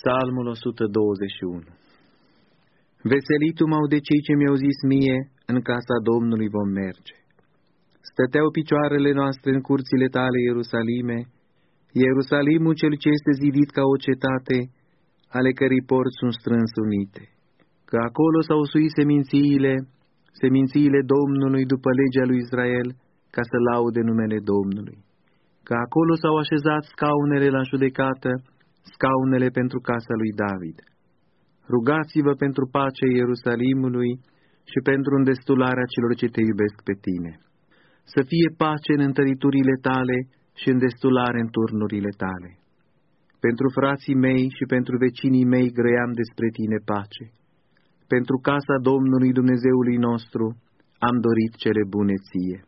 Psalmul 121 Veselitul m-au de cei ce mi-au zis mie, în casa Domnului vom merge. Stăteau picioarele noastre în curțile tale, Ierusalime, Ierusalimul cel ce este zidit ca o cetate, ale cărei porți sunt strâns unite. Că acolo s-au suit semințiile, semințiile Domnului după legea lui Israel, ca să laude numele Domnului. Că acolo s-au așezat scaunele la judecată, scaunele pentru casa lui David. Rugați-vă pentru pacea Ierusalimului și pentru îndestularea celor ce te iubesc pe tine. Să fie pace în întăriturile tale și îndestulare în turnurile tale. Pentru frații mei și pentru vecinii mei grăiam despre tine pace. Pentru casa Domnului Dumnezeului nostru am dorit cele bune ție.